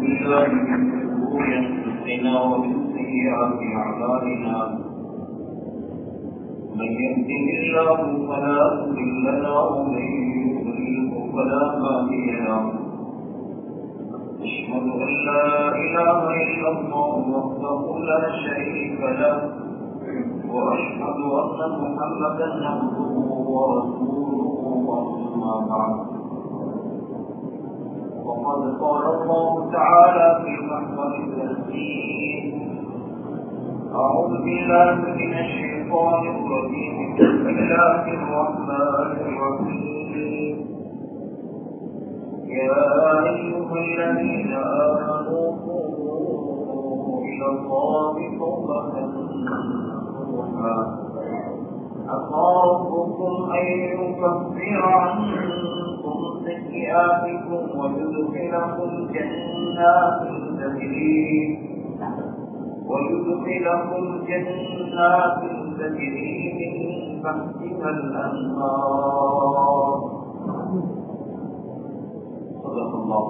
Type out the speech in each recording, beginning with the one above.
بالله من شرور انفسنا ومن سيئات اعمالنا من يهده الله فلا مضل له ومن يضلله فلا هادي له أشهد أن لا إله إلا الله وحده لا شريك له وأشهد أن محمدا عبده ورسوله أما بعد. وقد قال الله تعالى في محضر التسليم أعوذ بالله من الشيطان الرجيم. بسم الله الرحمن الرحيم. يا أيها الذين آمنوا قوموا إلى الله توبة نصوحا عسى أن يكفر عنكم سيئاتكم ويدخلكم جنات تجري ويدخلكم جنات تجري من تحتها الأنهار صدق الله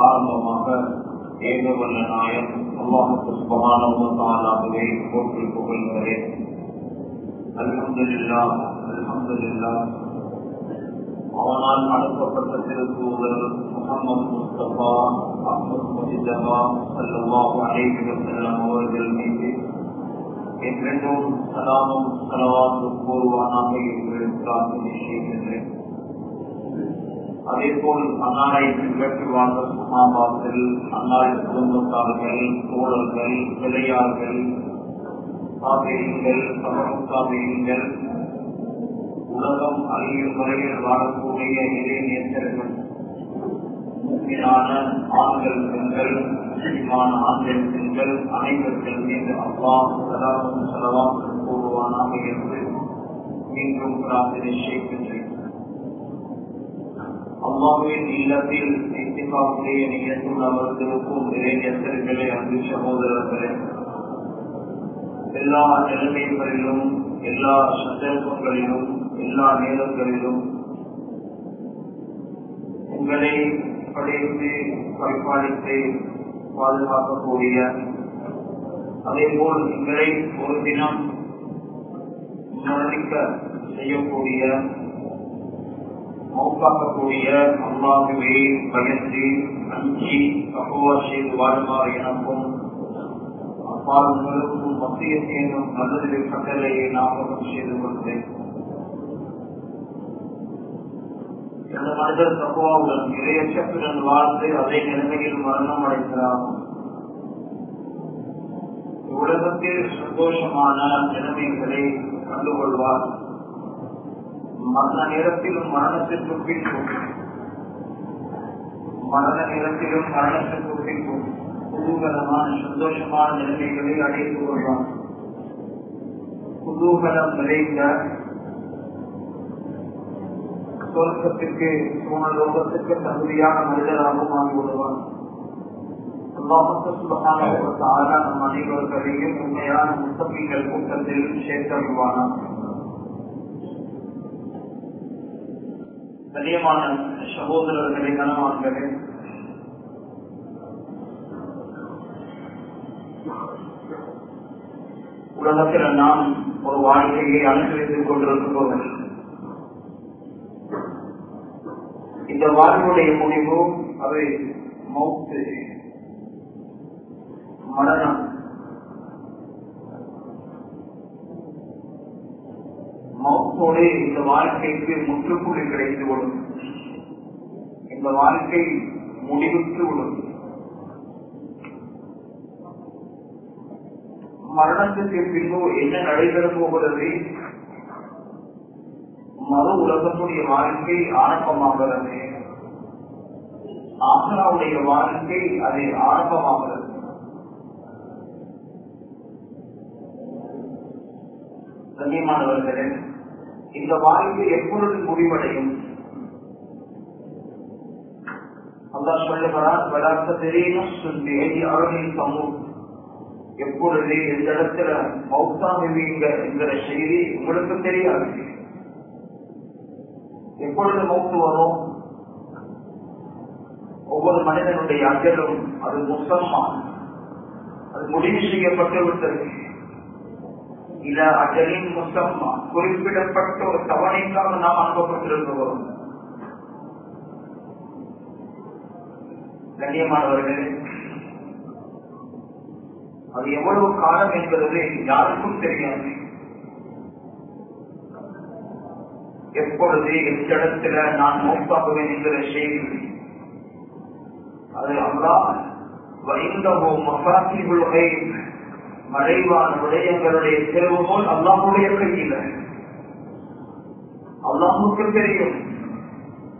ஆரம்பமாக ஏகவல்ல நாயம் அல்லாஹுக்கு சுபகானவத்தாலாகவே போற்றி புகழ்கிறேன் அவனால் அனுப்பப்பட்ட திருத்தூதர் முகமது முஸ்தபா அஹமது முஜிதபா சல்லாஹு அவர்கள் மீது என்றென்றும் சலாமும் சலவாத்து கூறுவானாக என்று பிரார்த்தனை செய்கின்றேன் அதே போல் அன்னாரை பின்பற்றி வாழ்ந்த சுமாபாக்கள் அன்னாரி குடும்பத்தார்கள் தோழர்கள் விளையார்கள் உலகம் அறியும் வரையில் வாழக்கூடிய இறை நேசர்கள் ஆண்கள் பெண்கள் ஆண்கள் பெண்கள் அனைவர்கள் மீது அல்லா சலாமும் சலவாம் கூறுவானாக என்று மீண்டும் பிரார்த்தனை செய்கின்றேன். அம்மாவின் இல்லத்தில் இத்திகாவுடைய நியத்துள் அமர்ந்திருக்கும் அன்பு சகோதரர்களே எல்லா நிலைமைகளிலும் எல்லா சந்தர்ப்பங்களிலும் எல்லா நேரங்களிலும் உங்களை படைத்து பரிபாலித்து பாதுகாக்கக்கூடிய அதே போல் உங்களை ஒரு தினம் மரணிக்க செய்யக்கூடிய மௌக்காக்கக்கூடிய அல்லாஹுவே பயந்து அஞ்சி தகுவா செய்து வாழுமாறு எனக்கும் அப்பாலுங்களுக்கும் மத்திய சேரும் நல்லதிலே கட்டளையை நாமகம் செய்து கொள்கிறேன் இந்த மனிதர் தகுவாவுடன் இறையச்சத்துடன் வாழ்ந்து அதே நிலைமையில் மரணம் அடைகிறார் உலகத்தில் சந்தோஷமான நிலைமைகளை கண்டுகொள்வார். மரண நேரத்திலும் மரணத்திற்கு பின்பும் மரண நேரத்திலும் மரணத்திற்கு பின்பும் குதூகலமான சந்தோஷமான நிலைமைகளை அடைந்து கொள்வான் குதூகலம் நிறைந்த சொர்க்கத்திற்கு போன லோகத்திற்கு தகுதியான மனிதராகவும் ஆகிவிடுவான் நம் அனைவர்களையும் உண்மையான முத்தப்பிகள் கூட்டத்தில் சேர்த்தருவானா கண்ணியமான சகோதரர்களை கனவான்களே உலகத்தில் நாம் ஒரு வாழ்க்கையை அனுசரித்துக் கொண்டிருக்கிறோம் இந்த வாழ்வுடைய முடிவு அது மௌத்து மரணம். மௌத்தோடு இந்த வாழ்க்கைக்கு முற்றுப்புள்ளி கிடைத்து கிடைத்துவிடும். இந்த வாழ்க்கை முடிவுக்கு விடும். மரணத்துக்கு பின்பு என்ன நடைபெற போகிறது? மறு உலகத்துடைய வாழ்க்கை ஆரம்பமாகிறது. ஆசனாவுடைய வாழ்க்கை அது ஆரம்பமாகிறது. கண்ணியமானவர்களே இந்த வாழ்க்கை எப்பொழுது முடிவடையும்? அல்லா சொல்லுகிறார் வளர்த்த தெரியும் சொல்லி அவர்களின் சமூகம் எப்பொழுது எந்த இடத்துல மௌத்தாகுவீங்க என்கிற செய்தி உங்களுக்கு தெரியாது. எப்பொழுது மௌத்து வரும்? ஒவ்வொரு மனிதனுடைய அஞ்சலும் அது முசம்மா. அது முடிவு செய்யப்பட்டு விட்டது. இத அஜலின் முசம்மா. குறிப்பிடப்பட்ட ஒரு தவணைக்காக நாம் அனுப்பப்பட்டிருக்கிறோம். கண்ணியமானவர்களே அது எவ்வளவு காலம் என்பது யாருக்கும் தெரியாது. எப்பொழுது எந்த இடத்துல நான் மௌத்தாகுவேன் என்கிற செய்தி அது அல்லா வைந்தவோ மசாசிகளுடைய மறைவான விடயங்களுடைய தேர்வு அல்லாஹுடைய கையில். அல்லாஹுக்கு தெரியும்.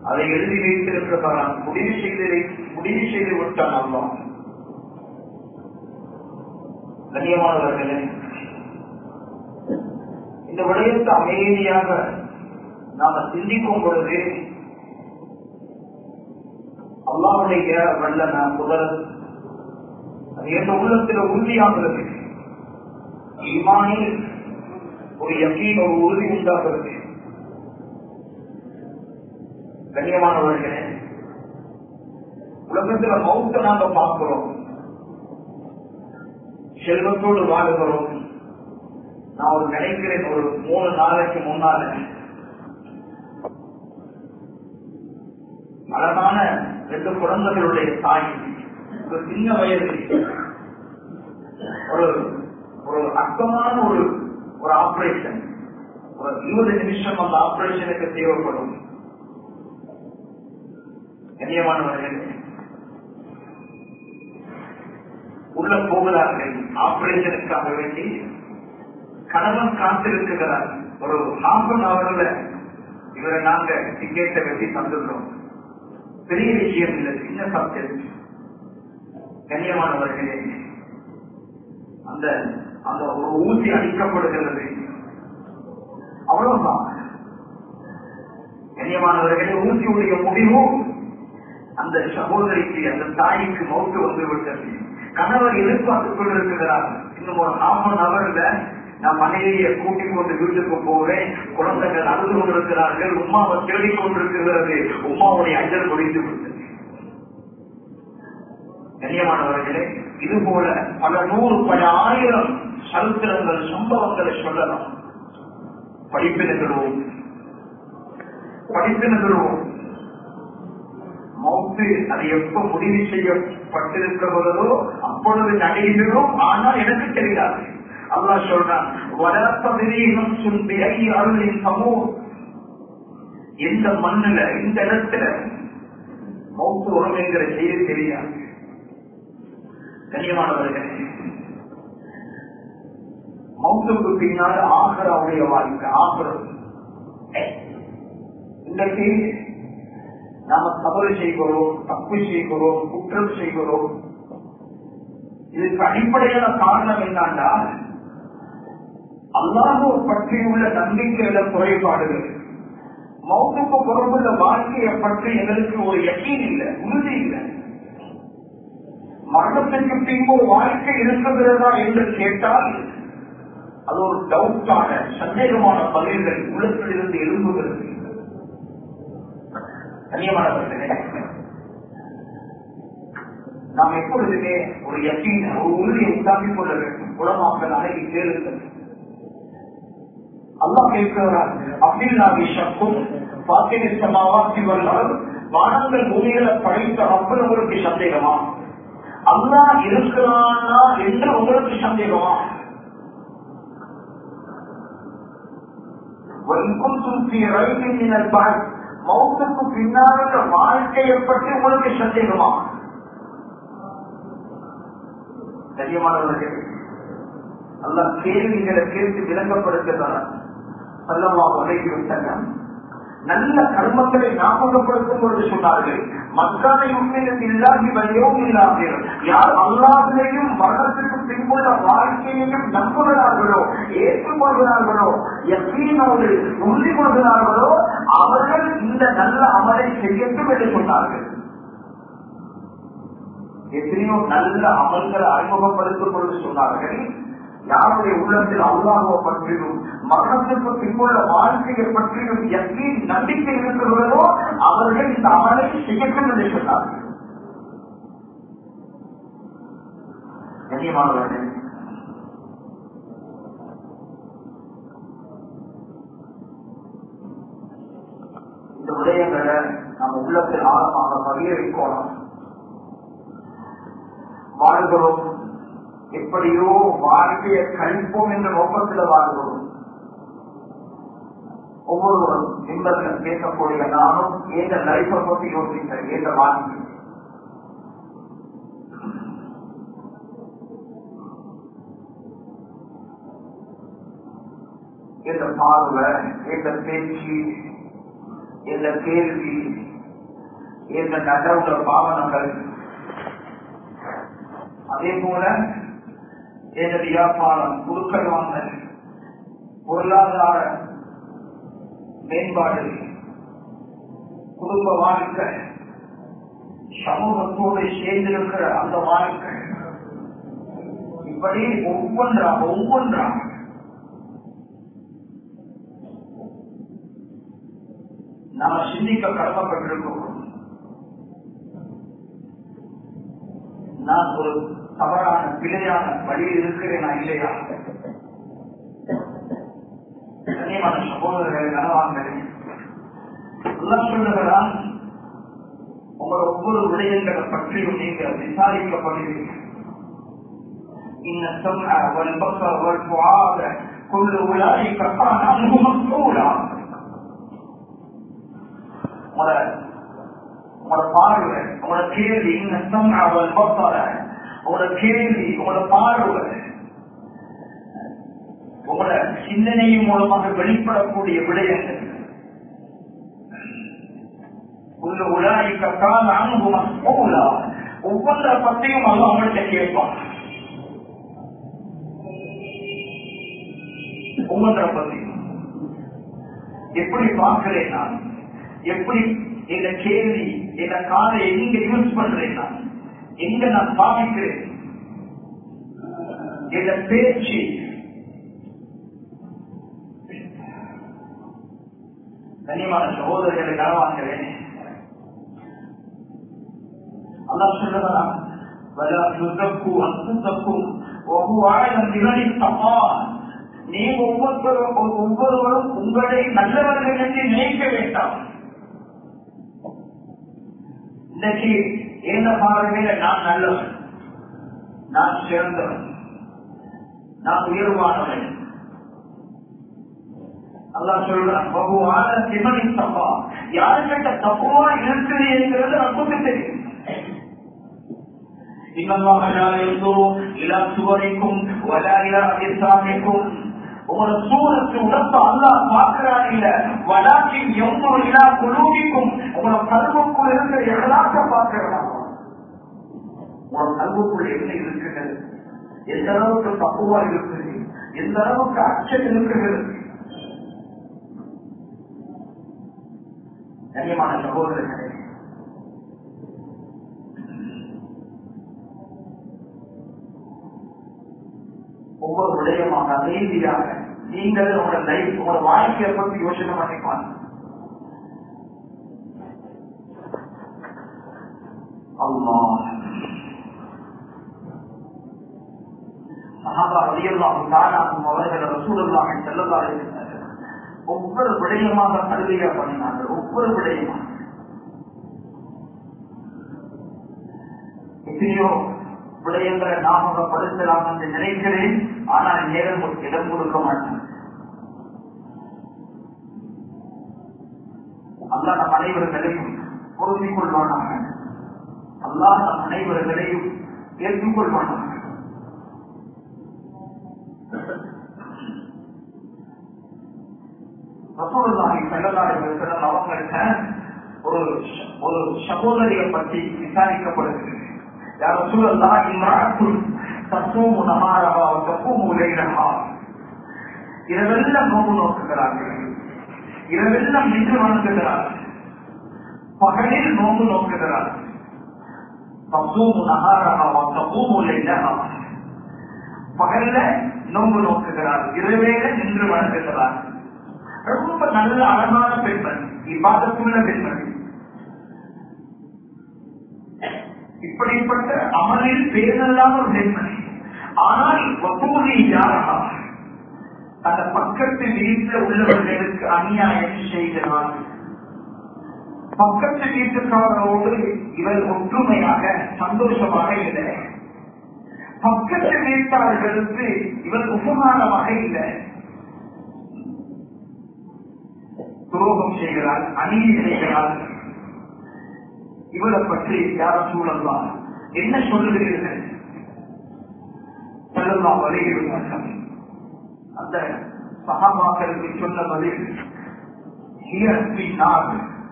அதை எழுதி வைத்திருக்கிறான் முடிவு செய்து முடிவு செய்து விட்டான் அல்லாஹ். கண்ணியமானவர்களே இந்த விடயத்தை அமைதியாக நாம சிந்திக்கும் பொழுது அல்லாவுடைய வல்லன முதல் அது எந்த உள்ளத்தில் உறுதியாகிறது ஈமானில் ஒரு யக்கீன் ஒரு உறுதி உண்டாகிறது கண்ணியமானவர்களே உலகத்துல மௌத்த நாங்க பார்க்கிறோம். செல்வத்தோடு வாழுகிறோம் நான் ஒரு நினைக்கிறேன் ஒரு மூணு நாளைக்கு முன்னால. அழகான ரெண்டு குழந்தைகளுடைய தாய் ஒரு சின்ன வயது. ஒரு ஒரு அர்த்தமான ஒரு ஒரு ஆபரேஷன் ஒரு இருபது நிமிஷம் அந்த ஆபரேஷனுக்கு தேவைப்படும். கண்ணியமானவர்கள் உள்ள போகிறார்கள். ஆபரேஷனுக்காக வேண்டி கணவன் காத்திருக்கிறார். ஒரு ஹாஃப் அன் அவர்ல இவரை நாங்க டிக்கெட்டை வெட்டி தந்துள்ளோம் பெரிய விஷயம் இல்லை சின்ன சப்ஜெக்ட் கண்ணியமானவர்களே அந்த அந்த ஒரு ஊசி அளிக்கப்படுகிறது அவ்வளவுதான். கண்ணியமானவர்களே ஊசியுடைய முடிவும் அந்த சகோதரிக்கு அந்த தாய்க்கு மௌத்து வந்து விட்டது கணவர் எதிர்பார்த்துக் கொண்டிருக்கிறார். இன்னும் ஒரு நாற்பது நபர்ல நான் மனைவியை கூட்டிக் கொண்டு வீட்டுக்கு போவேன் குழந்தைகள் அழுது கொண்டிருக்கிறார்கள் உமாவை தேடிக் கொண்டிருக்கிறது உமாவுடைய அஞ்சல் முடித்து விட்டது கண்ணியமானவர்களே இது போல பல நூறு பல ஆயிரம் சரித்திரங்கள் சம்பவங்களை சொல்லலாம். படிப்பினர்களும் படிப்பினர்களும் மௌத்து அது எப்ப முடிவு செய்யப்பட்டிருக்கிறதோ அப்பொழுது நடைபெறும். ஆனால் எனக்கு தெரியாது. அல்லா சொல்றான் அருளின் சமூகம். எந்த மண்ணுல இந்த இடத்துல மௌத்து வரும் என்கிற செய்தி தெரியாது. கண்ணியமானவர்களே மௌத்துக்கு பின்னால் ஆகராவுடைய வாழ்க்கை ஆகரம் இன்றைக்கு நாம தவறு செய்கிறோம் தப்பு செய்கிறோம் குற்றம் செய்கிறோம். இதுக்கு அடிப்படையான காரணம் என்னன்னா அல்லாஹோ பற்றியுள்ள நம்பிக்கையில குறைபாடுகள். மௌத்துக்கு பொறுப்புள்ள வாழ்க்கையை பற்றி எங்களுக்கு ஒரு யக்கீன் இல்லை உறுதி இல்லை. மரணத்திற்கு பின்பு வாழ்க்கை இருக்கிறதா என்று கேட்டால் அது ஒரு டவுட்டான சந்தேகமான பதில்கள் உள்ளத்திலிருந்து எழும்புகிறது. கண்ணியமானவர்களே நாம் எப்பொழுதுமே ஒரு யக்கீன் ஒரு உறுதியை உண்டாக்கிக் கொள்ள வேண்டும். குணமாக்கல் அழகி கேளுங்கள். அல்லாஹ் கேட்கிறார் அப்துல்லாவி சக்கும் பாத்திரி வந்தால் வானங்கள் பூமிகளை படைத்த அப்பது உங்களுக்கு சந்தேகமா? அல்லாஹ் இருக்கிறானா என்று உங்களுக்கு சந்தேகமா? மௌத்துக்கு பின்னால் வாழ்க்கையை பற்றி உங்களுக்கு சந்தேகமா? கண்ணியமானவர்கள் அல்ல கேள்விகளை கேட்டு விளங்கப்படுத்துகிறார் சொல்லவா உலகிலும் சங்கம் நல்ல கர்மங்களை ஞாபகப்படுத்தும் பொழுது சொன்னார்கள் மக்கானை உண்மையில் இல்லாதி வழியும் இல்லாதீர்கள் யார் அல்லாதையும் மரணத்திற்கு பின்புள்ள வாழ்க்கையையும் நம்புகிறார்களோ ஏற்றுக்கொள்கிறார்களோ எப்பீனோடு உறுதி கொள்கிறார்களோ அவர்கள் இந்த நல்ல அமலை செய்யட்டும் என்று சொன்னார்கள். எத்தனையோ நல்ல அமல்களை அறிமுகப்படுத்தும் பொழுது சொன்னார்கள் யாருடைய உள்ளத்தில் அல்லாஹோ பற்றியும் மரணத்திற்கு பின்புள்ள வாழ்க்கையை பற்றியும் எத்தனை நம்பிக்கை இருக்கிறதோ அவர்கள் இந்த அமலை செய்யட்டும் என்று சொன்னார்கள். கண்ணியமானவர்கள் இந்த விடயங்களை நம்ம உள்ளத்தில் ஆழமாக பதிய வைக்கணும். வாழ்கிறோம். எப்படியோ வாழ்க்கையை கழிப்போம் என்ற நோக்கத்தில் வாழ்கிறோம். ஒவ்வொருவரும் நிம்மதியில் பேசக்கூடிய நானும் எந்த லைஃபை பற்றி யோசிக்கிறேன் எந்த வாழ்க்கை. எந்த பார்வை எந்த பேச்சு எந்த கேள்வி நகர நடவுல பாவனங்கள் அதே போல இந்த வியாபாரம் குழுக்கள் வாங்கல் பொருளாதார மேம்பாடு குடும்ப வாழ்க்கை சமூகத்தோடு சேர்ந்திருக்கிற அந்த வாழ்க்கை இப்படி ஒவ்வொன்றாக ஒவ்வொன்றாக நாம சிந்திக்க கடமைப்பட்டிருக்கிறோம். நான் ஒரு தவறான பிழையான வழியில் இருக்கிறேனா இல்லையா? கண்ணியமான சகோதரர்கள் நலவான்கள் உள்ளான் உங்கள் ஒவ்வொரு விடயங்களை பற்றியும் நீங்கள் விசாரிக்கப்படுகிறீர்கள் உங்களோட பார்வை உங்களோட கேள்வி நஷ்டம் அவள் பக்தார உங்களோட கேள்வி உங்களோட பார்வை உங்களோட சிந்தனையின் மூலமாக வெளிப்படக்கூடிய விடயங்கள். ஒவ்வொன்ற பத்தையும் அனுபவம் அவங்கள்ட்ட கேட்பான். ஒவ்வொன்ற பத்தையும். எப்படி பார்க்கிறேன் நான்? எப்படி இந்த கேள்வி இந்த காதை எங்க யூஸ் பண்றேன் நான்? எங்க நான் பாவிக்கிறேன்? என்ற பேச்சு. கனிமான சகோதரர்களை கனவாக்கிறேன் அல்லா சொல்றதா நீங்க ஒவ்வொருத்தரும் ஒவ்வொருவரும் உங்களை நல்லவர்கள் என்று நினைக்க வேண்டாம். இன்னைக்கு என்ன பார்வையில நான் நல்லவன்? நான் சிறந்தவன். நான் உயர்வானவன். அல்லா சொல்றான் பகுவான சிவனி தப்பா. யாருக்கிட்ட தப்புவா இருக்குது என்கிறது நமக்கு தெரியும். இன்னமாக இலா சுவரைக்கும் வலா இலா அதிர்சாமிக்கும் ஒரு சூரத்து உடம்பு அல்லா பார்க்கிறான் இல்ல வடாக்கின் எவ்வளவு இலா குழுவிக்கும் உங்களோட கருவுக்குள் இருக்கிற எல்லாத்த பார்க்கிறான் உங்களோட கல்வுக்குள் என்ன இருக்கிறது எந்த அளவுக்கு பக்குவா இருக்குது? எந்த அளவுக்கு அச்சம் இருக்கிறது? கண்ணியமான சகோதரர்களே ஒவ்வொரு விடயமாக அமைதியாக நீங்கள் உங்களோட லைஃப் உங்களோட வாழ்க்கையை பற்றி யோசனை பண்ணிப்பாங்க அம்மா. சஹாபா தானாகும் அவர்கள் ரசூலுல்லாஹி ஸல்லல்லாஹு இருக்கிறார்கள் ஒவ்வொரு விடயமாக கல்வியா பண்ணினார்கள். ஒவ்வொரு விடயமாக. எத்தனையோ விடயங்களை ஞாபகப்படுத்தலாம் என்று நினைக்கிறேன். ஆனால் நேரம் இடம் கொடுக்க மாட்டேன் அல்ல நம் அனைவர்களையும் பொருந்திக் கொள்வானாக. அல்லாத அனைவர்களையும் ஏற்றுக் வசலம் அவங்கள்ட்ட ஒரு ஒரு சகோதரிய பற்றி விசாரிக்கப்படுகிறது. யார சூழல்லாம் இம்மாக்குள் தத்துவம் உணமாரவா தப்பும் உலகிடமா இரவெல்லாம் நோம்பு நோக்குகிறார்கள். இரவெல்லாம் நின்று வணங்குகிறார்கள் பகலில் நோம்பு நோக்குகிறார்கள். தப்பும் உணமாரவா தப்பும் உலகிடமா பகல்ல நோம்பு நோக்குகிறார் இரவேல நின்று வணங்குகிறார்கள் ரொம்ப நல்ல அழகான பெண்மணி. இவ்வாதத்துள்ள பெண்மணி. இப்படிப்பட்ட அமலில் பேரல்லாத ஒரு பெண்மணி. ஆனால் வசூலி யாரா? அந்த பக்கத்து வீட்டில் உள்ளவர்களுக்கு அநியாயம் செய்கிறார் பக்கத்து வீட்டுக்காரரோடு இவர் ஒற்றுமையாக சந்தோஷமாக இல்லை. பக்கத்து வீட்டாளர்களுக்கு இவர் உபகாரமாக இல்லை. துரோகம் செய்கிறார் அநீதி செய்கிறார். இவரை பற்றி யாரும் சூழலாம் என்ன சொல்லுகிறீர்கள்? சொல்லலாம் வலியுறுத்தார்கள் அந்த சகாபாக்களுக்கு சொன்ன பதில்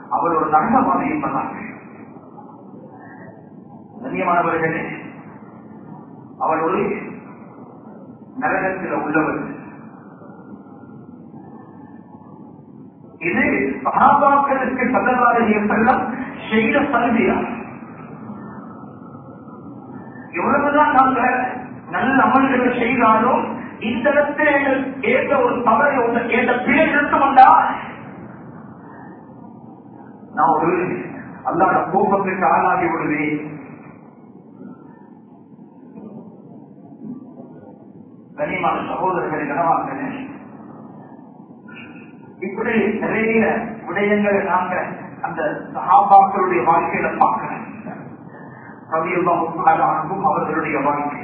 அவர் ஒரு நகரமாக இருப்பதாக கண்ணியமானவர்களே அவர் ஒரு நரகத்தில் உள்ளவர்கள் இது சகாபாக்களுக்கு சதவாரிய செல்லம் செய்த சலுகையா எவ்வளவுதான் நாங்க நல்ல அமல்களை செய்தாலும் இந்த இடத்துல ஏத ஒரு தவறை ஏத பிழை நிறுத்தம் வந்தா நான் ஒரு அல்லாத கோபத்துக்கு ஆளாகி விடுவேன். கனிமான சகோதரர்களை கனவாக்குங்க இப்படி நிறைய விடயங்களை நாங்க அந்த சகாபாக்களுடைய வாழ்க்கையில பார்க்கிறேன் கவியெல்லாம் அவர்களுடைய வாழ்க்கை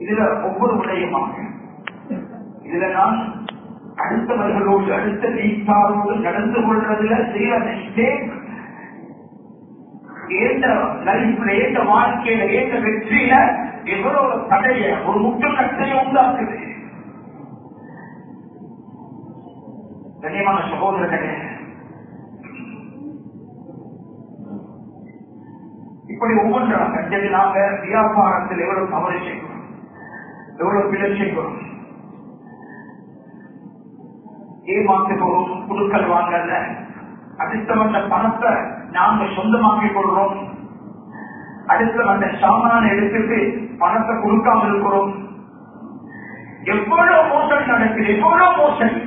இதுல ஒவ்வொரு விடயமாக இதுல நான் அடுத்தவர்களோடு அடுத்த வீட்டாரோடு நடந்து கொள்றதுல செய்ய மிஸ்டேக் ஏற்ற லைஃப்ல ஏற்ற வாழ்க்கையில ஏற்ற வெற்றியில எவ்வளவு தடைய ஒரு முட்டுக்கட்டையை உண்டாக்குது. கண்ணியமான சகோதரர்களே இப்படி ஒவ்வொன்றாக சரி நாங்க வியாபாரத்தில் எவ்வளவு தவறு செய்கிறோம்? எவ்வளவு பிழை செய்கிறோம்? ஏமாத்துகிறோம் குழுக்கள் வாங்கல அடுத்த வந்த பணத்தை நாங்க சொந்தமாக்கிக் கொள்றோம் அடுத்த வந்த சாமான எடுத்துட்டு பணத்தை கொடுக்காம இருக்கிறோம். எவ்வளவு மோசடி நடக்குது எவ்வளவு மோசடி.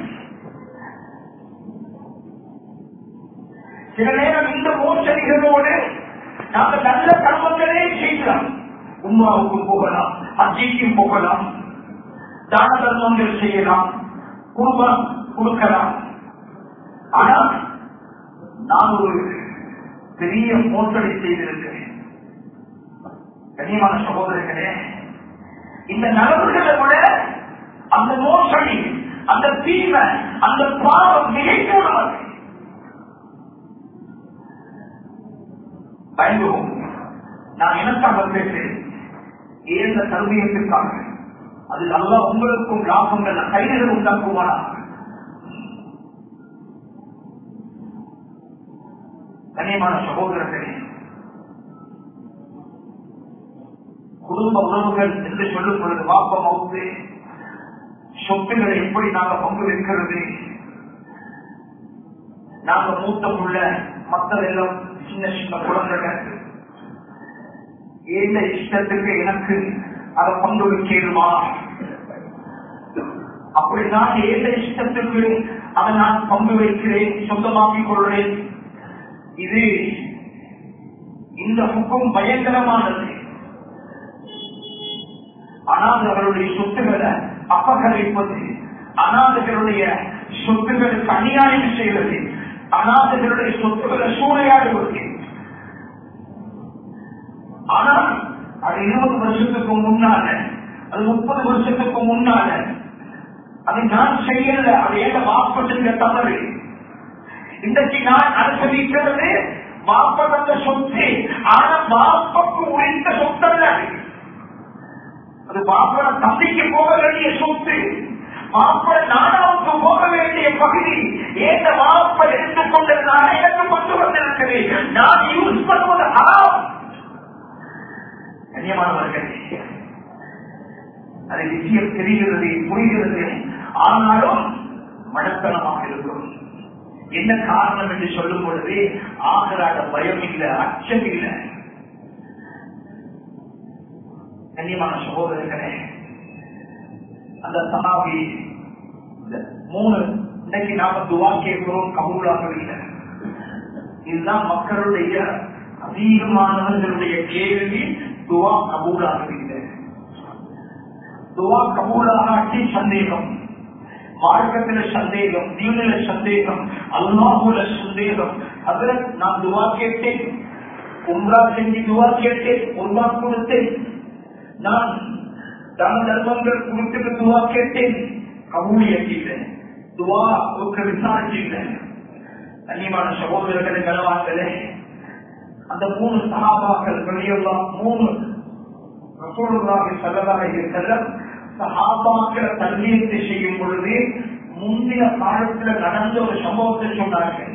சில நேரம் இந்த மோசடிகளோடு நாங்க நல்ல கர்மங்களே செய்யலாம். உமாவுக்கும் போகலாம் அஜிக்கும் போகலாம் தான தர்மங்கள் செய்யலாம் குடும்பம் கொடுக்கலாம். ஆனால் நான் ஒரு பெரிய மோசடி செய்திருக்கிறேன். கண்ணியமான சகோதரர்களே இந்த நலவுகளை கூட அந்த மோசடி அந்த தீமை அந்த பாவம் மிகைக்கூடுவது பயந்துவோம் நான் எனக்காக பேசுகிறேன். ஏந்த தருமியத்திற்காக அது நல்லா உங்களுக்கும் லாபங்கள் கைதிகள் உண்டாக்குவானா கண்ணியமான சகோதரர்களே குடும்ப உறவுகள் என்று சொல்லும் பொழுது வாப்பம் மவுத்து சொத்துக்களை எப்படி நாங்க பங்கு வைக்கிறது? நாங்க மூத்த உள்ள மக்கள் எல்லாம் சின்ன சின்ன குழந்தைகள். எந்த இஷ்டத்துக்கு எனக்கு அதை பங்கு வைக்கணுமா? அப்படி நான் எந்த இஷ்டத்துக்கு அதை நான் பங்கு வைக்கிறேன் சொந்தமாக்கிக் கொள்றேன் இது இந்த முக்கம் பயங்கரமானது. அனாதர்களுடைய சொத்துக்களை அபகரிப்பது அனாதைகளுடைய சொத்துக்களுக்கு அநியாயம் செய்வது அனாதைகளுடைய சொத்துக்களை சூறையாடுவது ஆனால் அது இருபது வருஷத்துக்கு முன்னால அது முப்பது வருஷத்துக்கு முன்னால அதை நான் செய்யல அது ஏத வாப்பட்டுங்க தவறு. இன்றைக்கு நான் அனுசரிக்கிறது வாப்பட்ட சொத்து ஆனா வாப்பக்கு உழைத்த சொத்தல்ல அது மாப்பிள தந்தைக்கு போக வேண்டிய சொத்து. மாப்பிள நாடாவுக்கு போக வேண்டிய பகுதி. ஏந்த மாப்ப எடுத்துக்கொண்டது நான் எனக்கு கொண்டு வந்திருக்கிறது. நான் யூஸ் பண்ணுவது ஹராம். கண்ணியமானவர்களே அது விஷயம் தெரிகிறது புரிகிறது. ஆனாலும் மனத்தனமாக இருக்கும். என்ன காரணம் என்று சொல்லும் பொழுது ஆகிறாட பயம் இல்லை அச்சம் இல்லை. கண்ணியமான சகோதரர்களே அந்த சனாபி மூணு இன்னைக்கு நாம துவா கேட்கிறோம் கபூலாகவில்லை. இதுதான் மக்களுடைய அதிகமானவர்களுடைய கேள்வி துவா கபூலாகவில்லை. துவா கபூலாகி சந்தேகம். மார்க்கத்தில சந்தேகம் தீனில சந்தேகம் அல்லாஹுல சந்தேகம். அதுல நான் துவா கேட்டேன். உம்ரா செஞ்சு துவா கேட்டேன் உருவா கொடுத்தேன். நான் தான தர்மங்கள் குறித்து துவா கேட்டேன் கபூலியத்தில் துவா ஒரு விசாரிச்சிட்டேன். கண்ணியமான சகோதரர்களை கனவாங்களே அந்த மூணு சகாபாக்கள் வெளியெல்லாம் மூணு ரசூலுல்லாஹி ஸல்லல்லாஹு அலைஹி வஸல்லம் சஹாபாக்களை செய்யும் பொழுது முந்தைய காலத்துல நடந்த ஒரு சம்பவத்தை சொன்னார்கள்.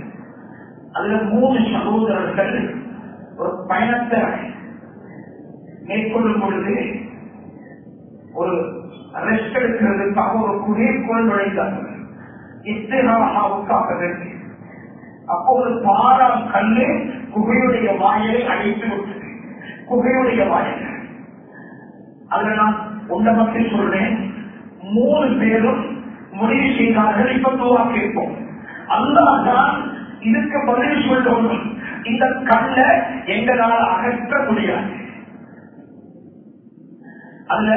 அதுல மூணு சகோதரர்கள் ஒரு பயணத்தை மேற்கொள்ளும் பொழுது ஒரு ரெஸ்ட் எடுக்கிறதுக்காக ஒரு குகைக்குள் நுழைந்தார்கள் இஸ்திராவுக்காக வேண்டி. அப்போ ஒரு கல்லு குகையுடைய வாயலை அழைத்து விட்டது. குகையுடைய வாயல். அதுல நான் உண்ட மக்கள் சொல்றேன். மூணு பேரும் முடிவு செய்தார்கள் இப்ப துவா கேட்போம். அல்லாதான் இதுக்கு பதில் சொல்லணும் இந்த கல்ல எங்களால் அகற்ற முடியாது. அல்ல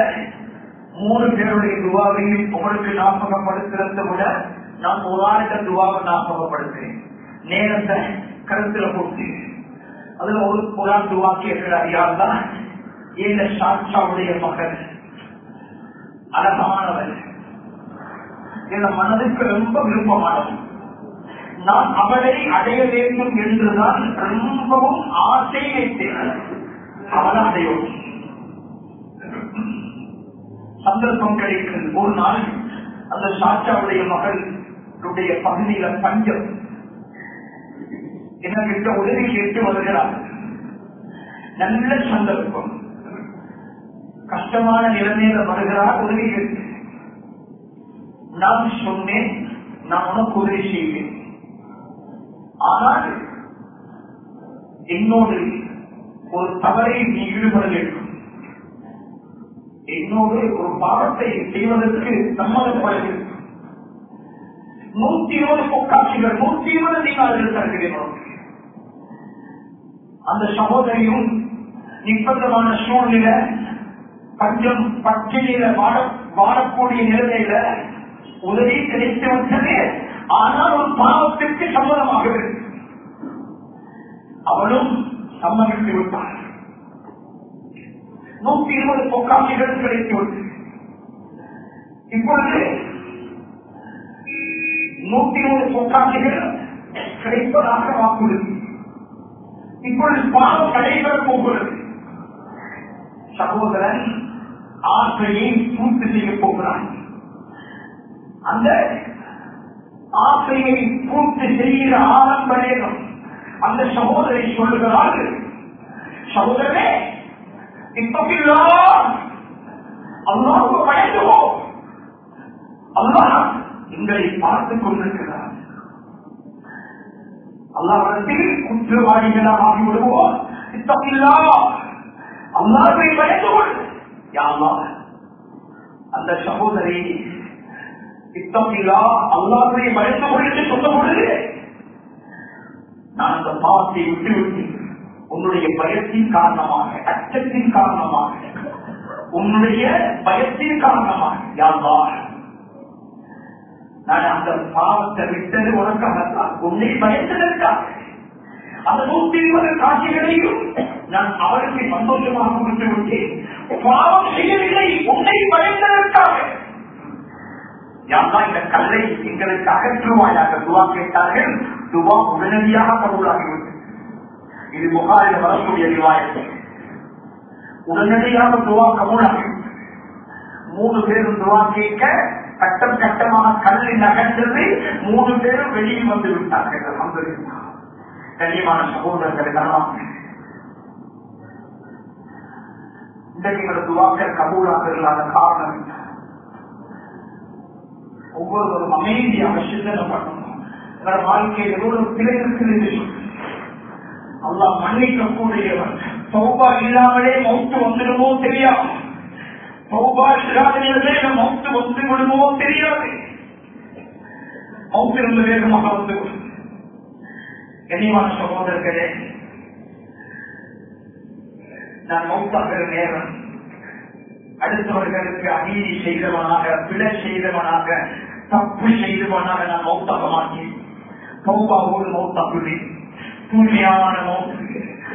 மூணு பேருடைய துவாவையும் உங்களுக்கு ஞாபகப்படுத்துறத விட நான் ஒரு துவாவை ஞாபகப்படுத்துறேன். நேரத்தை கருத்துல போட்டு. அதுல ஒரு குரான் துவா கேட்கிறார் யார் தான் ஏன சாட்சாவுடைய மகன். அழகானவர் என் மனதுக்கு ரொம்ப விருப்பமானவர் நான் அவளை அடைய வேண்டும் என்றுதான் ரொம்பவும் ஆசை வைத்தேன் அவளை அடையும் சந்தர்ப்பம் கிடைக்கும் ஒரு நாள் அந்த சாச்சாவுடைய மகளுடைய பகுதியில பஞ்சம் என்ன கிட்ட உதவி கேட்டு வருகிறார். நல்ல சந்தர்ப்பம். கஷ்டமான நிலைமையில வருகிறார் உதவி கேட்டு. நான் சொன்னேன் நான் உனக்கு உதவி செய்வேன். ஆனால் என்னோடு ஒரு தவறை நீ ஈடுபட வேண்டும். இன்னொரு ஒரு பாவத்தை செய்வதற்கு சம்மதப்படுகிறது நூத்தி இருபது பொக்காட்சிகள் நூத்தி இருபது நீங்கள் தருகிறேன். அந்த சகோதரியும் நிர்பந்தமான சூழ்நிலை பஞ்சம் பட்டியலில வாழக்கூடிய நிலைமையில உதவி கிடைத்து வந்தது. ஆனால் ஒரு பாவத்திற்கு சம்மதமாகிறது அவளும் சம்மதித்து விட்டார் நூத்தி இருபது பொக்காட்சிகள் கிடைத்துவிட்டது இப்பொழுது நூத்தி இருபது பொக்காட்சிகள் கிடைப்பதாக வாக்குள்ளது இப்பொழுது பாவம் நடைபெற போகிறது. சகோதரன் ஆசையை பூர்த்தி செய்ய போகிறான். அந்த ஆசையை பூர்த்தி செய்கிற ஆரம்ப நேரம். அந்த சகோதரி சொல்லுகிறார்கள் சகோதரனே இப்பகில்லா பயந்துவோம் அல்லாஹ் எங்களை பார்த்துக் கொண்டிருக்கிறார். அல்லாவிடத்தில் குற்றவாளிகளாக ஆகி விடுவோம் இப்பகில்லா அல்லாவை பயந்து கொள் யாவா அந்த சகோதரி இத்தமிழா அல்லாவை பயந்து கொள் என்று சொல்ல பொழுது நான் அந்த பாவத்தை விட்டு விட்டு உன்னுடைய பயத்தின் காரணமாக அச்சத்தின் காரணமாக உன்னுடைய பயத்தின் காரணமாக. யாவா நான் அந்த பாவத்தை விட்டது உனக்காக உன்னை பயந்ததற்காக அந்த நூத்தி இருபது காட்சிகளையும் நான் அவருக்கு சந்தோஷமாக கொடுத்து விட்டேன் பாவம் செய்யவில்லை. உன்னை பயந்ததற்காக யாரா இந்த கல்லை எங்களுக்கு அகற்றுவாயாக? துவா கேட்டார்கள். துவா உடனடியாக கபூலாகிவிட்டது இது புகாரில் வரக்கூடிய ரிவாயத்து உடனடியாக துவா கபூலாகிவிட்டது மூணு பேரும் துவா கேட்க கட்டம் கட்டமாக கல்லை நகர்ந்தது மூணு பேரும் வெளியில் வந்து விட்டார்கள். கண்ணியமான சகோதரர்கள் தரலாம் இன்றைக்கு எங்களோட துவாக்கள் கபூலாக இல்லாத காரணம் ஒவ்வொருவரும் அமைதியாக சிந்தனை பண்ணணும். உங்களோட வாழ்க்கையில் எவ்வளவு பிழை இருக்குது என்று அல்லாஹ் மன்னிக்க கூடியவன் சௌபா இல்லாமலே மௌத்து வந்துடுமோ தெரியாது. சௌபா இல்லாத நிலையில மௌத்து வந்து விடுமோ தெரியாது. மௌத்து இருந்து வேகமாக வந்து விடும். கனிவான சகோதரர்களே நான் மௌத்தாகிற நேரம் அடுத்தவர்களுக்கு அநீதி செய்தவனாக பிழை செய்தவனாக தப்பு செய்தவனாக நான் மௌத்தாக மாட்டேன் சௌபாவோடு மௌத்தாகுவேன் தூய்மையானவும்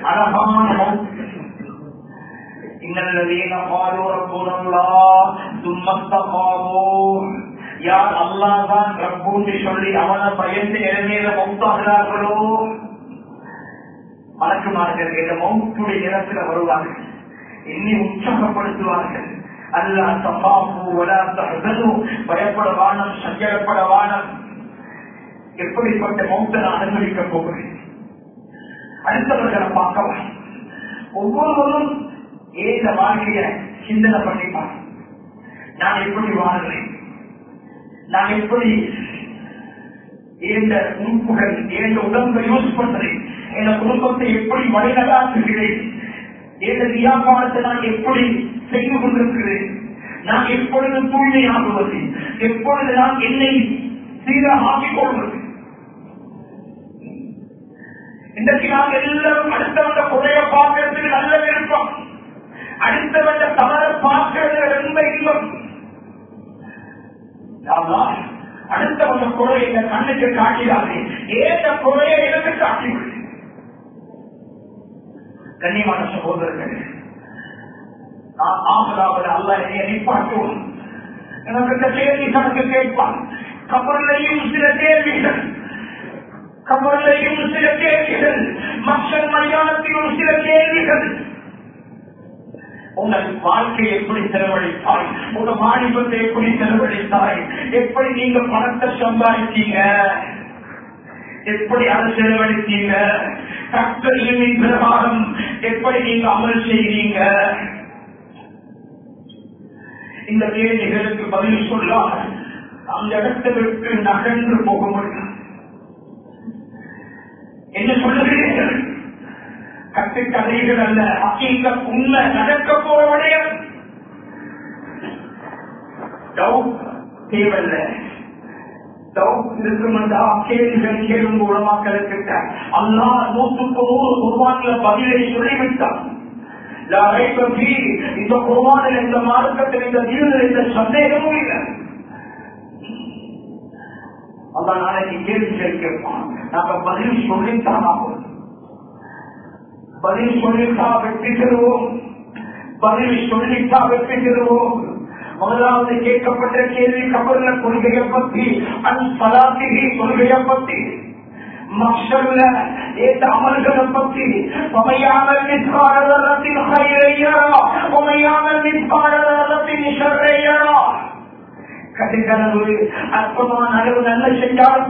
அழகானவும் இன்னல்லதீன பாலோ ரப்பூனல்லா தும்மஸ்தகாவோ யார் அல்லாஹ்தான் ரப்பூன்னு சொல்லி அவனை பயந்து இறங்கியத மௌத்தாகிறார்களோ மலக்குமார்கள் இந்த மௌத்துடைய இடத்துல வருவார்கள் என்னை உற்சாகப்படுத்துவார்கள் எப்படிப்பட்ட மௌத்த நான் போகிறேன் அடுத்தவர்களை பார்க்கலாம். ஒவ்வொருவரும் ஏத வாழ்க்கைய சிந்தனை பண்ணிப்பாங்க நான் எப்படி வாழ்கிறேன்? நான் எப்படி ஏந்த உறுப்புகள் ஏந்த உடம்பை யூஸ் பண்றேன்? என் குடும்பத்தை எப்படி வழிநடாத்துகிறேன்? ஏத வியாபாரத்தை நான் எப்படி செய்து கொண்டிருக்கிறேன்? நான் எப்பொழுது தூய்மையாகுவது? எப்பொழுது நான் என்னை சீராகிக் கொள்வது? இன்றைக்கு நாம் எல்லாரும் அடுத்தவங்க குறைய பார்க்கறதுக்கு நல்ல விருப்பம். அடுத்தவங்க தவற பார்க்கறது ரொம்ப இல்லம் அடுத்தவங்க குறைய இந்த கண்ணுக்கு காட்டிடாதே. ஏற்ற குறையை எனக்கு காட்டி கண்ணியமான சகோதரர்கள் நான் ஆகலாவது அல்ல என்னை நிப்பாட்டுவோம் எனக்கு இந்த கேள்வி கணக்கு கேட்பான். கபர்லையும் சில கேள்விகள் கபர்லையும் சில கேள்விகள் மக்கள் மைதானத்திலும் சில கேள்விகள். உங்கள் வாழ்க்கையை எப்படி செலவழித்தாய்? உங்க வாணிபத்தை எப்படி செலவழித்தாய்? எப்படி நீங்க பணத்தை சம்பாதிச்சீங்க எப்படி அதை செலவழித்தீங்க? கற்றலின் பிரகாரம் எப்படி நீங்க அமல் செய்றீங்க இந்த கேள்விகளுக்கு பதில் சொல்ல அந்த இடத்தை விட்டு நகர்ந்து போக முடியும் என்ன சொல்லுகிறீர்கள் கட்டுக்கதைகள் அல்ல. அக்கீங்க உண்மை. நடக்க போற விடயம் டவுட் கேள்விகள் கேளும் அல்லா நூற்றுக்கு நூறு குர்பான்ல பதிலை சொல்லிவிட்டான். இந்த குர்பானில் இந்த மார்க்கத்தில் இந்த இந்த சந்தேகமும் இல்லை. நாளைக்கு நாங்க பதில் சொல்லித்தான் ஆகும் பதில் சொல்லிட்டா வெற்றி பெறுவோம். பதில் சொல்லிட்டா வெற்றி பெறுவோம். முதலாவது கேட்கப்பட்ட கேள்வி கபர்ல கொள்கையை பற்றி அல் சலாத்திகி கொள்கையை பற்றி மக்சல்ல ஏற்ற அமல்களை பற்றி உமையாமல் நிற்காரத்தின் கையிலையா உமையாமல் நிற்காரத்தின் ஷர்ரையா கடுகளவு அற்பமான அளவு நல்ல செஞ்சாலும்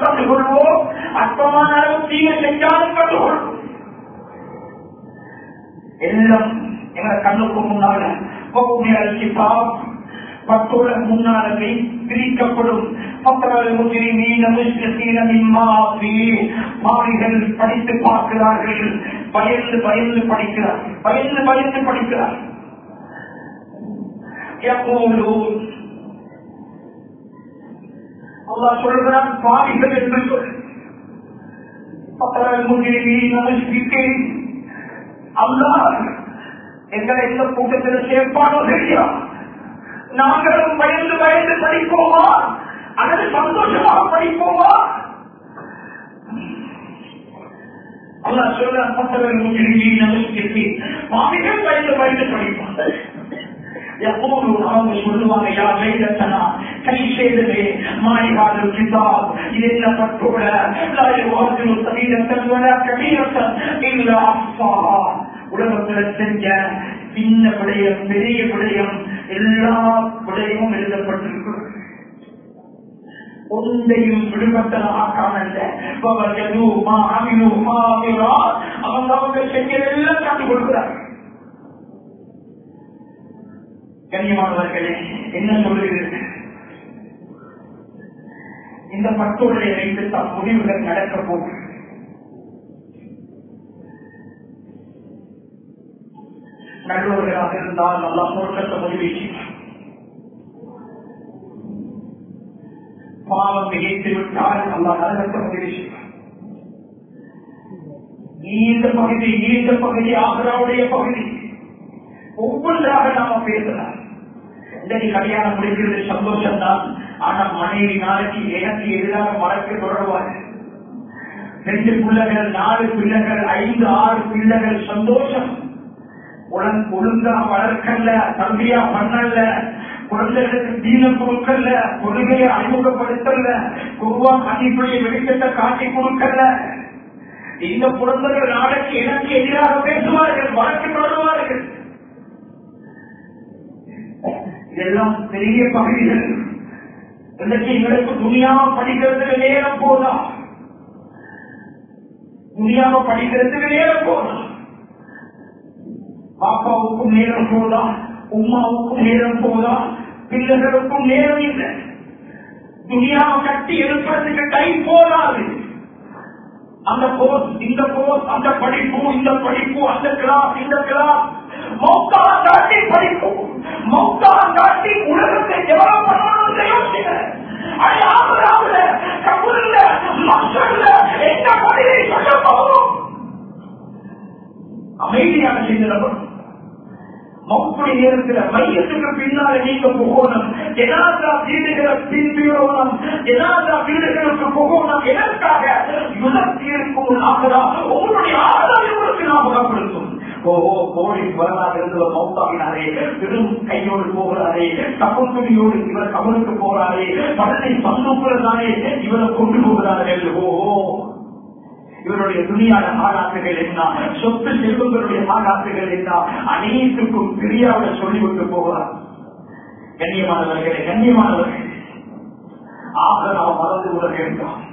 அற்பமான அளவு தீய செஞ்சாலும் கண்டுகொள்வோம் எல்லாம் எங்களை கண்ணுக்கு முன்னால பகுதியால் கிதாப் பத்தோட முன்னால பிரிக்கப்படும். மாறிகள் படித்து பார்க்கிறார்கள். பயந்து பயந்து படிக்கிறார். பயந்து பயந்து படிக்கிறார். எப்போதும் அல்லாஹ் சொல்கிறான் பாவிகள் என்று சொல். பத்தரால் முகிரி நமஸ்பிக்கை எங்களை இந்த கூட்டத்தில் சேர்ப்பானோ தெரியும்? நாங்களும் பயந்து பயந்து படிப்போமா? அல்லது சந்தோஷமாக படிப்போமா? அல்லாஹ் சொல்ல மக்கள் முகிரி நமஸ்பிக்கை பயந்து பயந்து படிப்பார்கள். يقولون அவங்க சொல்லுவாங்க யா லைலத்தனா கை செய்ததே மாய்கால கிதாப் இது என்ன பட்டோட லா யுவாதிரு சரீரத்தன் வலா கபீரத்தன் இல்லா அஃபாஹா உலகத்துல செஞ்ச சின்ன விடயம் பெரிய விடயம் எல்லா விடயமும் எழுதப்பட்டிருக்கு ஒன்றையும் விடுபட்டதாக காணல அவங்க அவங்க செஞ்சதெல்லாம் காட்டிக் கொடுக்கிறார்கள் கண்ணியமானவர்களே என்ன சொல்லுகிறது? இந்த பட்டோரை வைத்து தம் முடிவுகள் நடக்க போகும். நல்லவர்களாக இருந்தால் நல்லா சொர்க்கத்தை முடிவு பாவம் மிகைத்து விட்டால் நல்லா நரகத்தை முடிவு நீண்ட பகுதி நீண்ட பகுதி ஆக்ராவுடைய பகுதி. ஒவ்வொன்றாக நாம பேசலாம். இன்னைக்கு கல்யாணம் முடிக்கிறது? சந்தோஷம் தான் ஆனா மனைவி நாளைக்கு எனக்கு எதிராக வழக்கு தொடருவாங்க ரெண்டு பிள்ளைகள் நாலு பிள்ளைகள் ஐந்து ஆறு பிள்ளைகள் சந்தோஷம். உடன் ஒழுங்கா வளர்க்கல தம்பியா பண்ணல குழந்தைகளுக்கு தீன கொடுக்கல கொள்கையை அறிமுகப்படுத்தல குருவா மதிப்புடைய வெளிச்சத்தை காட்டி கொடுக்கல இந்த குழந்தைகள் நாளைக்கு எனக்கு எதிராக பேசுவார்கள் வழக்கு தொடருவார்கள். இதெல்லாம் பெரிய பகுதிகள். இன்னைக்கு எங்களுக்கு துணியாவ படிக்கிறதுக்கு நேரம் போதா? துணியாவ படிக்கிறதுக்கு நேரம் போதா? பாப்பாவுக்கும் நேரம் போதா? உமாவுக்கும் நேரம் போதா? பிள்ளைகளுக்கும் நேரம் இல்லை. துணியாவை கட்டி எழுப்புறதுக்கு டைம் போதாது. அந்த கோர்ஸ் இந்த கோர்ஸ் அந்த படிப்பு இந்த படிப்பு அந்த கிளாஸ் இந்த கிளாஸ் மௌத்தா தாண்டி படிப்பு மௌத்தா காட்டி உலகத்தை எவ்வளவு பண்ணணும்னு யோசிக்க அது கபூர்ல மக்கள்ல எந்த மொழியை சொல்ல போகிறோம் அமைதியான சிந்தனம் மௌத்துடைய நேரத்தில் மையத்துக்கு பின்னால நீங்க போகணும். ஜனாதா வீடுகளை பின்பிடணும் ஜனாதா வீடுகளுக்கு போகணும். எதற்காக? யுதத்திற்கும் உங்களுடைய ஞாபகப்படுத்தும் போவோ கோழி வரலாறு இருந்தவர் மௌத்தாவினாரே பெரும் கையோடு போகிறாரே கபல் துணியோடு இவர் கபலுக்கு போறாரே படத்தை சந்தோக்கிறதானே இவரை கொண்டு போகிறார்கள். ஓஹோ. இவருடைய துணியான பாராட்டுகள் என்ன? சொத்து செல்வங்களுடைய பாராட்டுகள் என்ன? அனைத்துக்கும் பிரியாவிட சொல்லிவிட்டு போகிறார். கண்ணியமானவர்களே கண்ணியமானவர்களே. ஆக நாம் மறந்து விட வேண்டாம்.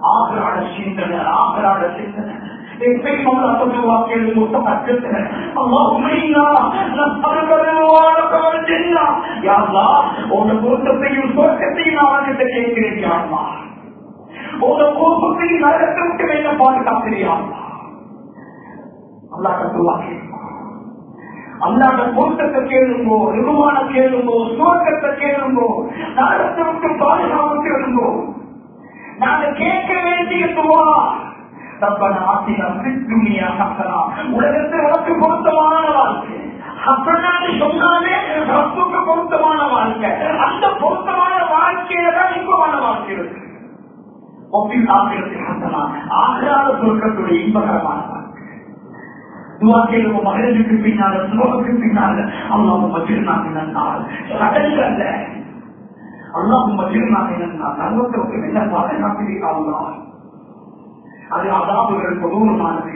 ஆகராட சிந்தனை ஆகராட சிந்தனை பொருத்தத்தையும் சொர்க்கத்தையும் நான் கேட்கிறேன் யாருமா உங்க கோபத்தையும் நரகத்தை விட்டு வேண்ட பாதுகாக்கிறீர்கள் அல்லாட்ட சொல்லுவாங்க அல்லாட்ட பொருத்தத்தை கேளுங்கோ நிர்மாண கேளுங்கோ சுவர்க்கத்தை கேளுங்கோ நரகத்தை விட்டு பாதுகாப்பு கேளுங்கோ நாங்க கேட்க வேண்டிய துவா ரப்பன துணியா ஹசனா உனக்கு பொருத்தமான வாழ்க்கை. ஹசனான்னு சொன்னாலே ரப்புக்கு பொருத்தமான வாழ்க்கை. அந்த பொருத்தமான வாழ்க்கையில தான் இன்பமான வாழ்க்கை இருக்கு. ஒப்பில் ஆசிரியத்தில் ஹசனா ஆகிறாத சொர்க்கத்துடைய இன்பகரமான துவாக்கையில் மகிழ்ச்சிக்கு பின்னால சுலோகத்துக்கு பின்னால அல்லாவும் மகிழ்நாங்க நன்னால் அல்லாவும் மகிழ்நாங்க நன்னால் நல்வத்திற்கு என்ன பாதுகாக்கிறீர்களா அது அதாபுகள் கொடூரமானது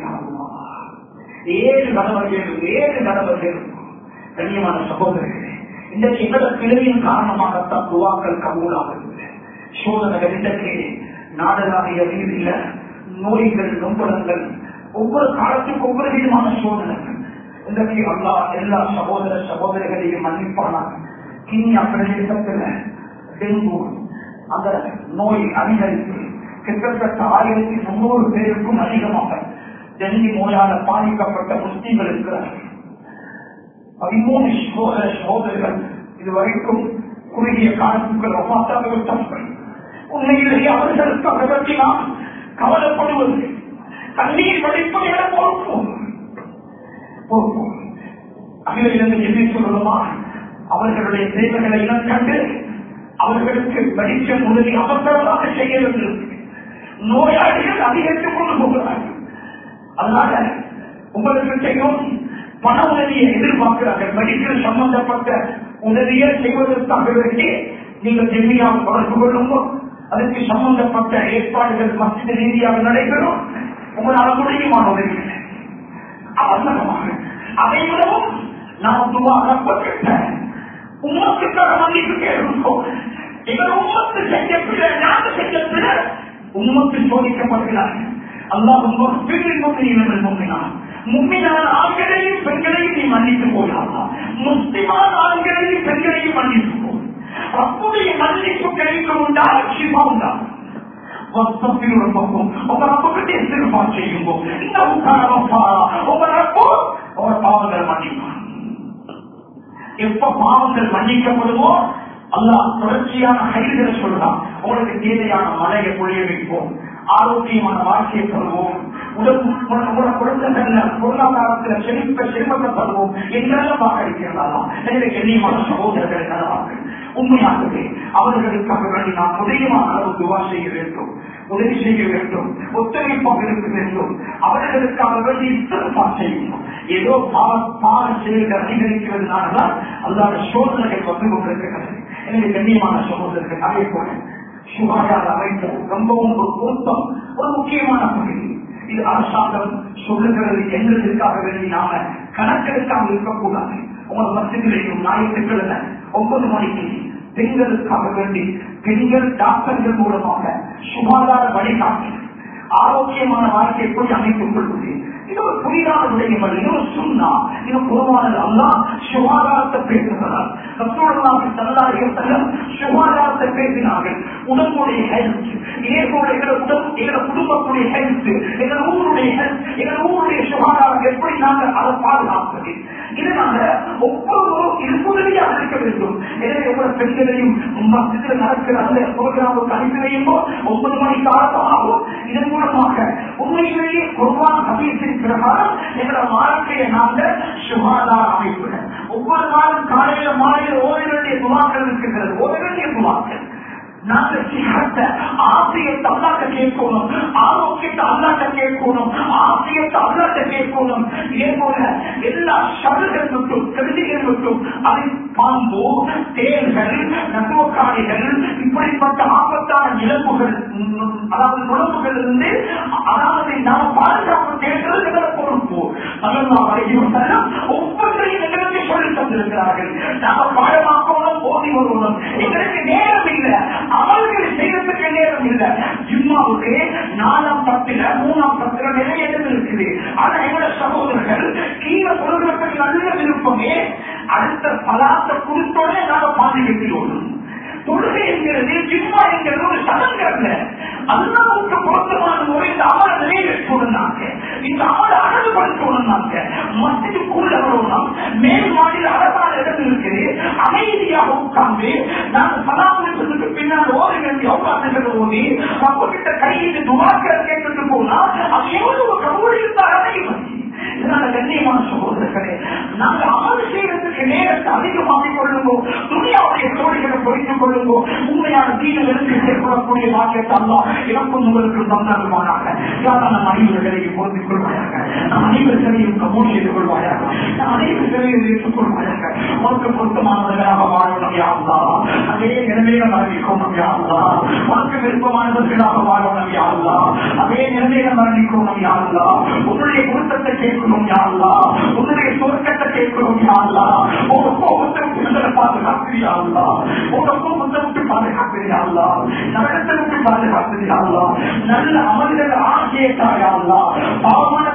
ஏழு நடவடிக்கைகள் ஏழு நடவடிக்கைகள் கண்ணியமான சகோதரர்களே இன்றைக்கு எங்களோட பிறவியின் காரணமாகத்தான் துவாக்கள் கபூலாகிறது சோதனைகள் இன்றைக்கு நாடகாகிய ரீதியில நோய்கள் நொம்பலங்கள் ஒவ்வொரு காலத்துக்கும் ஒவ்வொரு விதமான சோதனைகள். இன்றைக்கு அல்லா எல்லா சகோதர சகோதரிகளையும் மன்னிப்பானாங்க கிண்ணியா பிரதேசத்துல டெங்கு அந்த நோய் அதிகரித்து கிட்டத்தட்ட ஆயிரத்தி முன்னூறு பேருக்கும் அதிகமாக டெல்லி நோயால பாதிக்கப்பட்ட முஸ்லீம்கள் இருக்கிறார்கள். பதிமூணு சோதர இதுவரைக்கும் குறுகிய காலத்துக்கள் ஒவ்வாத்தாக விட்டார்கள் உண்மையிலேயே அவர்களுக்காக பற்றி நாம் கவலைப்படுவது தண்ணீர் வடிப்பது என பொறுப்போம் பொறுப்போம் அகிலிருந்து எதிர்த்து சொல்லணுமா அவர்களுடைய தேவைகளை இனம் கண்டு அவர்களுக்கு படிக்க உதவி அவசரமாக செய்ய வேண்டும். நோயாளிகள் அதிகரித்துக் கொண்டு போகிறார்கள். அதனால உங்களுக்கு தெரியும் பண உதவியை எதிர்பார்க்கிறார்கள். மெடிக்கல் சம்பந்தப்பட்ட உதவியை செய்வதற்காக வேண்டி நீங்கள் ஜெம்மியாக தொடர்பு கொள்ளுங்கள். அதுக்கு சம்பந்தப்பட்ட ஏற்பாடுகள் மத்திய ரீதியாக நடைபெறும். உங்களால் முடியுமான உதவி அவசரமாக. அதை விடவும் நாம் துவா நம்பப்பட்ட மன்னிப்பு கேட்கிறோம் இவர் உம்மத்து செஞ்ச பிள்ளை நாட்டு செஞ்ச பிள்ளை உம்மத்து சோதிக்கப்படுகிறார்கள் அல்லாஹ் மும்மினான் மும்மினான ஆண்களையும் பெண்களையும் நீ மன்னித்து போடாதா முஸ்லிமான ஆண்களையும் பெண்களையும் மன்னித்து போ அப்புடைய மன்னிப்பு கிடைக்கும் உண்டா லட்சியமா உண்டா வஸ்தத்தில் ரப்பக்கும். உங்க ரப்பக்கிட்ட எதிர்பார் செய்யுங்க. இந்த உட்காரப்பாரா உங்க ரப்போ அவர் பாவங்கள் மன்னிப்பார். எப்ப பாவங்கள் மன்னிக்கப்படுமோ அல்லா தொடர்ச்சியான கைதுகளை சொல்றான். உங்களுக்கு தேவையான மழையை பொழிய வைப்போம். ஆரோக்கியமான வாழ்க்கையை தருவோம். உடல் குழந்தைகள்ல பொருளாதாரத்தில் செழிப்ப செல்வத்தை தருவோம். என்றெல்லாம் வாக்களிக்கிறதா எனவே கண்ணியமான சகோதரர்கள் நலவார்கள் உண்மையாகவே அவர்களுக்காக வேண்டி நாம் உதயமான அளவு துவா செய்ய வேண்டும் உதவி செய்ய வேண்டும் ஒத்துழைப்பாக இருக்க வேண்டும். அவர்களுக்காக வேண்டி இத்தனை செய்யணும். ஏதோ பாவ பாவ செயல்கள் அதிகரிக்கிறதுனாலதான் அல்லாத சோதனைகள் வந்து கொண்டிருக்கிறது எனவே கண்ணியமான சகோதரர்கள் அதே போல சுகாதார அமைப்பு ரொம்பவும் ஒரு பொருத்தம் ஒரு முக்கியமான பகுதி. இது அரசாங்கம் சொல்லுகிறது எங்களுக்காக வேண்டி நாம கணக்கெடுக்காமல் இருக்கக்கூடாது. உங்கள் வசதிகளையும் ஞாயிற்றுக்கிழமை ஒன்பது மணிக்கு பெண்களுக்காக வேண்டி பெண்கள் டாக்டர்கள் மூலமாக சுகாதார வழிகாட்டி ஆரோக்கியமான வாழ்க்கை எப்படி அமைத்துக் கொள்வது. இது ஒரு புதிதான விடயம் சுண்ணா இது குருவானது அல்லா சுகாதாரத்தை பேசுகிறார். ரசூலுல்லாஹி சுகாதாரத்தை பேசினார்கள். உடம்புடைய ஹெல்த் குடும்பத்துடைய ஹெல்த் எங்க ஊருடைய ஹெல்த் எங்களோட ஊருடைய சுகாதாரம் எப்படி நாங்கள் அதை பாதுகாப்பது? இதனால ஒவ்வொருவரும் இது இருக்க வேண்டும். எனவே எவ்வளவு பெண்களையும் மத்தியில் நடக்கிற அந்த புரோகிராமுக்கு அனுப்பி ஒன்பது மணி காலமாகும் இதன் மூலமாக உண்மையிலேயே குர்வான் ஹபீஸின் பிரகாரம் எங்களோட வாழ்க்கையை நாங்கள் சுகாதார அமைப்புகள். ஒவ்வொரு நாளும் காலையில மாலையில் ஓய்வு வேண்டிய துவாக்கள் இருக்கின்றது. ஓய்வு வேண்டிய நாங்கள் சிகத்தை அல்லாட்ட கேட்கணும் ஆரோக்கியத்தை அல்லாட்ட கேட்கணும் ஆசியத்தை அல்லாட்ட கேட்கணும். இதே போல எல்லா சதுகள் மட்டும் கருதிகள் மட்டும் அதை பாம்பு தேள்கள் நட்டுவக்காரிகள் இப்படிப்பட்ட ஆபத்தான இழப்புகள் அதாவது நுழம்புகள் இருந்து அதாவது நாம் பாதுகாப்பு தேடுறது எங்களை பொறுப்பு அதெல்லாம் வரையும் ஒவ்வொன்றையும் எங்களுக்கு சொல்லி தந்திருக்கிறார்கள். நாம பாடமாக்கணும் போதி வருவோம். எங்களுக்கு நேரம் இல்லை. அவர்களை செய்யறதுக்கு நேரம் இல்ல. ஜிம்மாவுக்கு நாலாம் பத்துல மூணாம் பத்துல நிறைய இடம் இருக்குது. ஆனா எங்களோட சகோதரர்கள் கீழே கொடுக்கிறதுக்கு நல்ல விருப்பமே அடுத்த பலாத்த குறித்தோட நாம பாதி வைக்கிறோம் தொழுகை என்கிறது ஜிம்மா என்கிறது ஒரு சடங்கு அல்ல. அல்லாவுக்கு பொருத்தமான முறை இந்த அமல நிறைவேற்றோம்னாங்க இந்த அமல அழகுபடுத்தோம்னாங்க மத்திற்குள்ள வரணும். மேல் மாடியில் அழகான இடம் அமைதியாக உட்கார்ந்து நான் சதாபுரத்துக்கு பின்னால் ஓட வேண்டிய ஓடி அப்ப கிட்ட கையிட்டு துவாக்கிற கேட்டுட்டு போனா அது எவ்வளவு கபூர் இருந்தாலும் இதனால கண்ணியமான சகோதரர்களே நாங்க அமல் செய்யறதுக்கு நேரத்தை அதிகமாக்கிக் கொள்ளுங்கோ துணியாவுடைய தோழிகளை பொறித்துக் கொள்ளுங்கோ உண்மையான தீனங்களுக்கு ஏற்படக்கூடிய வாக்கியத்தை அல்லா இறக்கும் உங்களுக்கு தந்தாருமானாக. யாரா நம் அனைவர்களையும் பொருந்திக் கொள்வாயாக? நம் அனைவர்களையும் கபூல் செய்து கொள்வாயாக? நம் அனைவர்களையும் ஏற்றுக் கொள்வாயாக? உனக்கு பொருத்தமானவர்களாக வாழணும் யாருலா அதே நிலைமையில மரணிக்கணும் யாருலா உனக்கு விருப்பமானவர்களாக வாழணும் யாருலா அதே நிலைமையில மரணிக்கணும் யாருலா உன்னுடைய பொருத்தத்தை கேட்கணும் کروں گی اللہ؟ اتنے سور کے تک کروں گی اللہ؟ وہ اس کو اس کے اندر پاس رکھ دیا اللہ۔ وہ اس کو مطلب اس کے پاس رکھ دیا اللہ۔ نرل سے اس کے پاس رکھ دیا اللہ۔ نرل عمل کے آگے آیا اللہ۔ پاور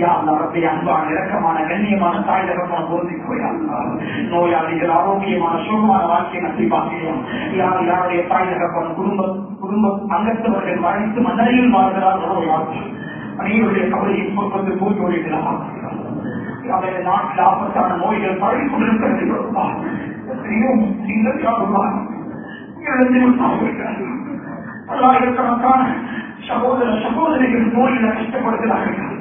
ரப்பை அன்பான இறக்கமான கண்ணியமான தாய் தகமான போதிக்கோ நோயாளிகள் ஆரோக்கியமான சுகமான வாழ்க்கையை நசிப்பாக்கிறோம் யார் யாருடைய தாய் தகப்பன் குடும்ப குடும்ப அங்கத்தவர்கள் மறைத்து மன்னரையில் வாழ்கிறார்களோ யாரும் அனைவருடைய கவலையை போய் பூஞ்சோழிகளை அவருடைய நாட்டில் ஆபத்தான நோய்கள் பழகி கொண்டிருக்கிறது பல்லாயிரக்கணக்கான சகோதர சகோதரிகள் நோயில கஷ்டப்படுகிறார்கள்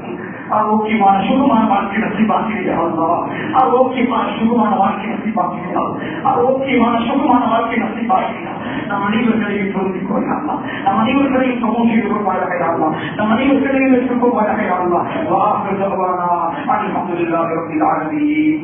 ஆரோக்கியமான சுகமான வாழ்க்கை நசிப்பாக்கிறீர்களா ஆரோக்கியமான சுகமான வாழ்க்கை நசிப்பாக்கிறீர்களா ஆரோக்கியமான சுகமான வாழ்க்கை நசிப்பாக்கிறீர்களா நம் அனைவர்களையும் பொருந்திக் கொள்ளலாம் நம் அனைவர்களையும் சமூக கொள்வாயாக நம் அனைவர்களையும் ஏற்றுக்கொள்வாயாக வாக்கு அல்ஹம்துலில்லாஹி ரப்பில் ஆலமீன்